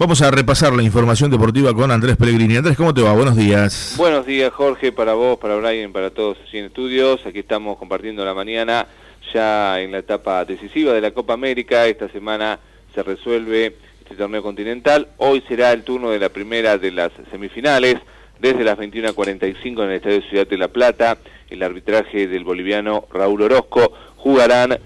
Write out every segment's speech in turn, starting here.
Vamos a repasar la información deportiva con Andrés Pellegrini. Andrés, ¿cómo te va? Buenos días. Buenos días, Jorge, para vos, para Brian, para todos allí en estudios. Aquí estamos compartiendo la mañana ya en la etapa decisiva de la Copa América. Esta semana se resuelve este torneo continental. Hoy será el turno de la primera de las semifinales. Desde las 21.45 en el Estadio Ciudad de La Plata, el arbitraje del boliviano Raúl Orozco jugarán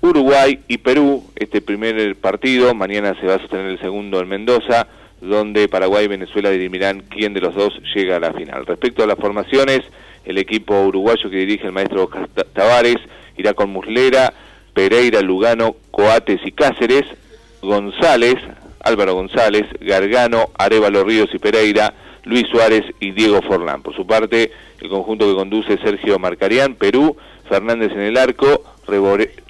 Uruguay y Perú, este primer partido, mañana se va a sostener el segundo en Mendoza, donde Paraguay y Venezuela dirimirán quién de los dos llega a la final. Respecto a las formaciones, el equipo uruguayo que dirige el maestro Tavares irá con Muslera, Pereira, Lugano, Coates y Cáceres, González, Álvaro González, Gargano, Arevalo Ríos y Pereira, Luis Suárez y Diego Forlán. Por su parte, el conjunto que conduce Sergio Marcarián, Perú, Fernández en el arco,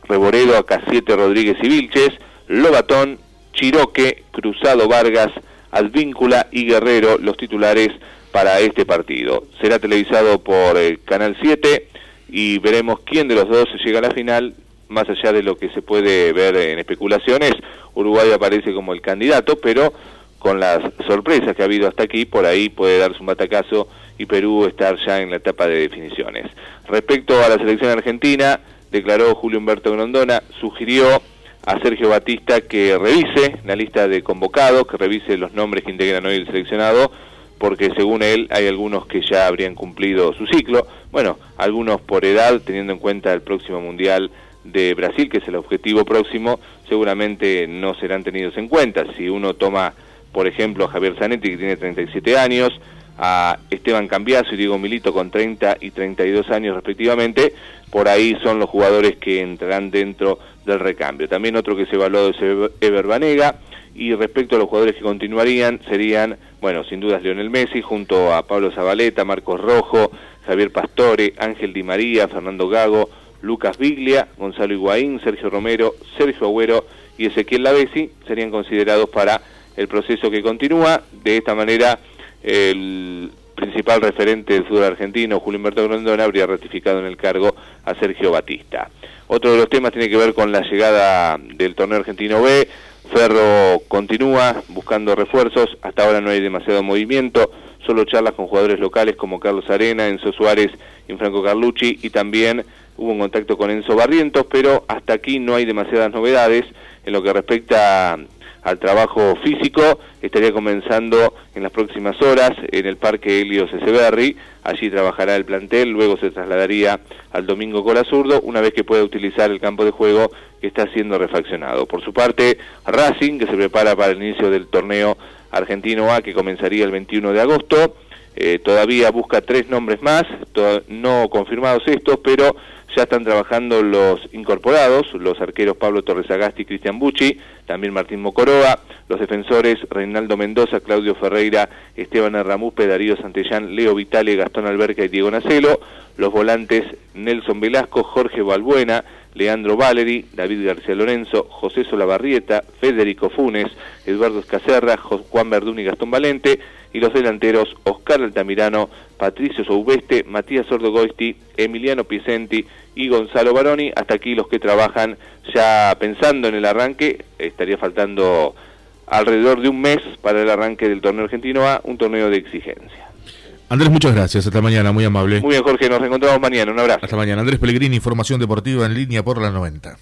Reboredo, Acasiete Rodríguez y Vilches, Lobatón, Chiroque, Cruzado Vargas, Advíncula y Guerrero, los titulares para este partido. Será televisado por el eh, Canal 7 y veremos quién de los dos llega a la final. Más allá de lo que se puede ver en especulaciones, Uruguay aparece como el candidato, pero con las sorpresas que ha habido hasta aquí, por ahí puede darse un batacazo y Perú estar ya en la etapa de definiciones. Respecto a la selección argentina, declaró Julio Humberto Grondona, sugirió a Sergio Batista que revise la lista de convocados, que revise los nombres que integran hoy el seleccionado, porque según él hay algunos que ya habrían cumplido su ciclo, bueno, algunos por edad, teniendo en cuenta el próximo Mundial de Brasil, que es el objetivo próximo, seguramente no serán tenidos en cuenta. Si uno toma, por ejemplo, a Javier Zanetti, que tiene 37 años, a Esteban Cambiaso y Diego Milito con 30 y 32 años respectivamente, por ahí son los jugadores que entrarán dentro del recambio. También otro que se evaluó es Ever Banega, y respecto a los jugadores que continuarían serían, bueno, sin dudas Lionel Messi, junto a Pablo Zabaleta, Marcos Rojo, Javier Pastore, Ángel Di María, Fernando Gago, Lucas Biglia, Gonzalo Higuaín, Sergio Romero, Sergio Agüero y Ezequiel Lavesi serían considerados para el proceso que continúa. De esta manera, el principal referente del fútbol argentino, Julio Humberto Grondona, habría ratificado en el cargo a Sergio Batista. Otro de los temas tiene que ver con la llegada del torneo argentino B. Ferro continúa buscando refuerzos, hasta ahora no hay demasiado movimiento, solo charlas con jugadores locales como Carlos Arena, Enzo Suárez y Franco Carlucci y también hubo un contacto con Enzo Barrientos, pero hasta aquí no hay demasiadas novedades en lo que respecta al trabajo físico. Estaría comenzando en las próximas horas en el Parque Helios Echeverry. Allí trabajará el plantel, luego se trasladaría al Domingo Cola Zurdo, una vez que pueda utilizar el campo de juego que está siendo refaccionado. Por su parte, Racing, que se prepara para el inicio del torneo argentino A, que comenzaría el 21 de agosto. Eh, todavía busca tres nombres más, no confirmados estos, pero ya están trabajando los incorporados, los arqueros Pablo Torres Agasti y Cristian Bucci, también Martín Mocoroa, los defensores Reinaldo Mendoza, Claudio Ferreira, Esteban Arramupe, Darío Santellán, Leo Vitale, Gastón Alberca y Diego Nacelo, los volantes Nelson Velasco, Jorge Balbuena, Leandro Valeri, David García Lorenzo, José Solabarrieta, Federico Funes, Eduardo Escacerra, Juan Verdún y Gastón Valente, y los delanteros Oscar Altamirano, Patricio Soubeste, Matías Ordogoisti, Emiliano Picenti y Gonzalo Baroni. Hasta aquí los que trabajan ya pensando en el arranque. Estaría faltando alrededor de un mes para el arranque del torneo argentino A, un torneo de exigencia. Andrés, muchas gracias. Hasta mañana, muy amable. Muy bien, Jorge. Nos reencontramos mañana. Un abrazo. Hasta mañana. Andrés Pellegrini, Información Deportiva en línea por la 90.